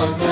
on